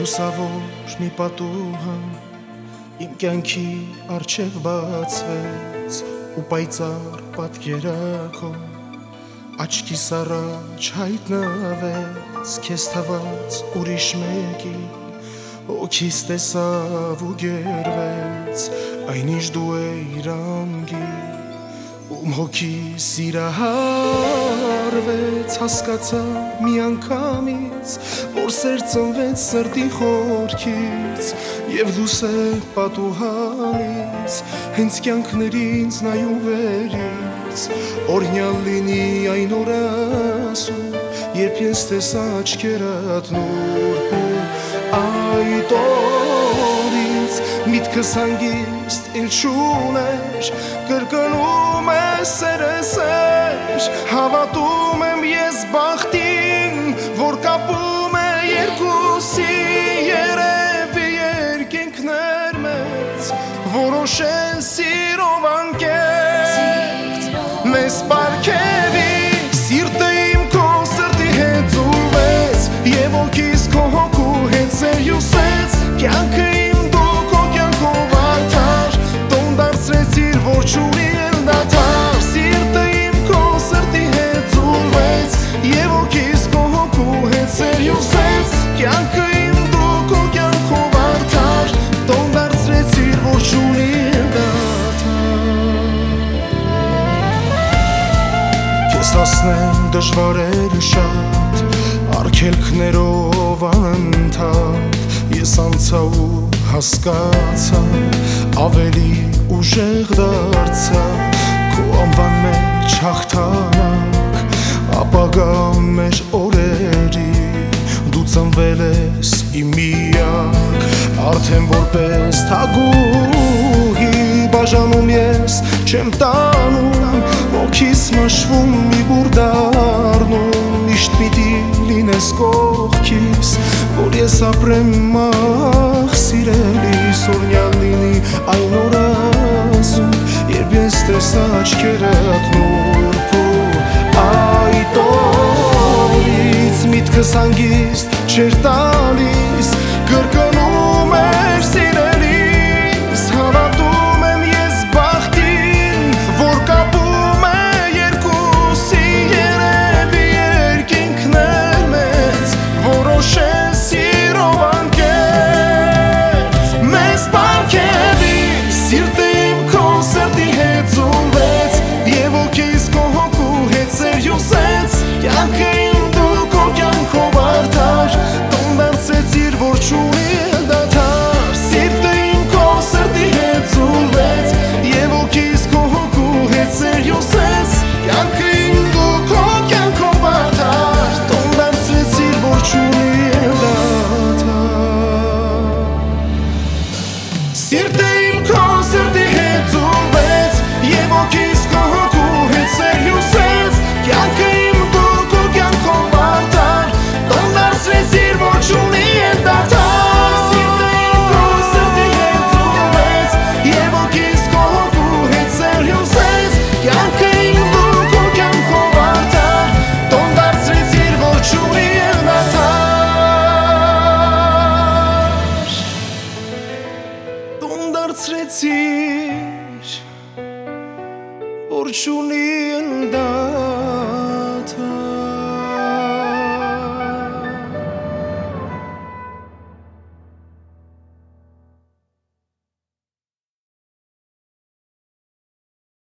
լուսավոր մի պատուհան իմ կյանքի արջև բացվեց ու պայծառ պատկերակո աչքիս առաջ հայտնվեց քեզ թված ուրիշ մեկի օքիս տեսավ ու գերվեց այնիշ դու էիր անգի ում հոգի սիրահարվեց հասկացա մի անգամից որ սեր ծնվեց սրտի խորքից եւ դուս է պատուհանից հենց կյանքներինց նայու վերից օրնյալ լինի այն օրասու երբ ես տեսա աչքերդ նուրբ այդ օրից միտքս հանգիստ իլ չուներ կրկնում է սերեսեր հավատում եմ ես բախտին որ կապում է երկուսի երևի երկինքներ մեծ որոշեն սիրով անկեղծ մեզ պարգևի դժվարերը շատ Արգելքներով անընդհատ Ես անցա ու հասկացա Ավելի ուժեղ դարձա Քո անվան մեջ հաղթանակ Ապագա մեր օրերի Դու ծնվել ես իմ միակ Արդեն որպես թագուհի Բաժանում ես չեմ տանում Ոգիս մաշվում մի բուր դառնում Միշտ պիտի լինես կողքիս Որ ես ապրեմ մախ սիրելիս Օրնյալ լինի այն օրազում Երբ ես տեսա աչքերդ նուրբ ու այդ օրից Միտքս հանգիստ չեր տալիս 出你